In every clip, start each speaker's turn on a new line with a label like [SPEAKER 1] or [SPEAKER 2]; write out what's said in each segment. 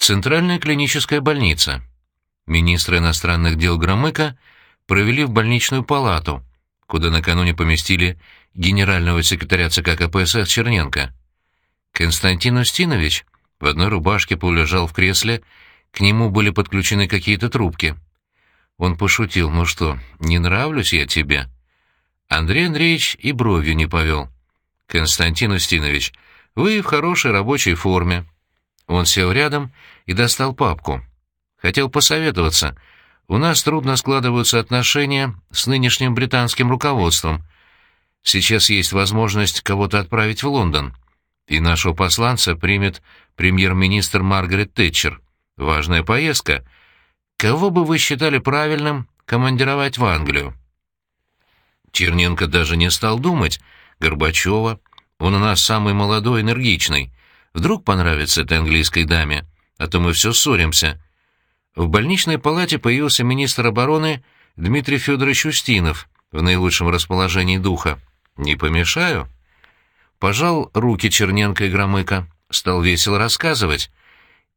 [SPEAKER 1] Центральная клиническая больница. Министра иностранных дел Громыка провели в больничную палату, куда накануне поместили генерального секретаря ЦК КПСС Черненко. Константин Устинович в одной рубашке полулежал в кресле, к нему были подключены какие-то трубки. Он пошутил, ну что, не нравлюсь я тебе? Андрей Андреевич и бровью не повел. Константин Устинович, вы в хорошей рабочей форме. Он сел рядом и достал папку. Хотел посоветоваться. У нас трудно складываются отношения с нынешним британским руководством. Сейчас есть возможность кого-то отправить в Лондон. И нашего посланца примет премьер-министр Маргарет Тэтчер. Важная поездка. Кого бы вы считали правильным командировать в Англию? Черненко даже не стал думать. Горбачева. Он у нас самый молодой, энергичный. Вдруг понравится этой английской даме, а то мы все ссоримся. В больничной палате появился министр обороны Дмитрий Федорович Устинов в наилучшем расположении духа. «Не помешаю?» Пожал руки Черненко и Громыко, стал весело рассказывать.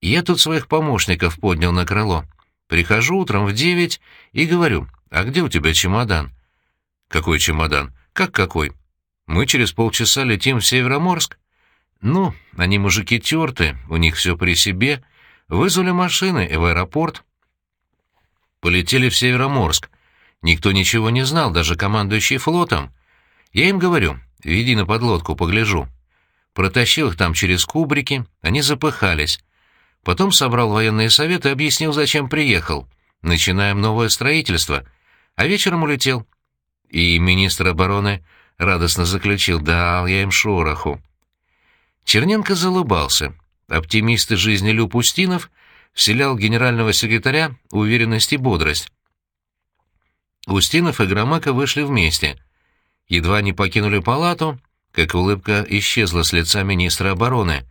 [SPEAKER 1] «Я тут своих помощников поднял на крыло. Прихожу утром в девять и говорю, а где у тебя чемодан?» «Какой чемодан? Как какой?» «Мы через полчаса летим в Североморск. Ну, они мужики терты, у них все при себе. Вызвали машины и в аэропорт. Полетели в Североморск. Никто ничего не знал, даже командующий флотом. Я им говорю, веди на подлодку, погляжу. Протащил их там через кубрики, они запыхались. Потом собрал военные советы и объяснил, зачем приехал. Начинаем новое строительство. А вечером улетел. И министр обороны радостно заключил, дал я им шороху. Черненко залыбался. Оптимист из жизни Люб Устинов вселял генерального секретаря уверенность и бодрость. Устинов и Громыко вышли вместе. Едва не покинули палату, как улыбка исчезла с лица министра обороны.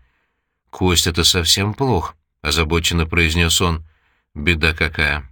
[SPEAKER 1] «Кость, это совсем плохо», — озабоченно произнес он. «Беда какая».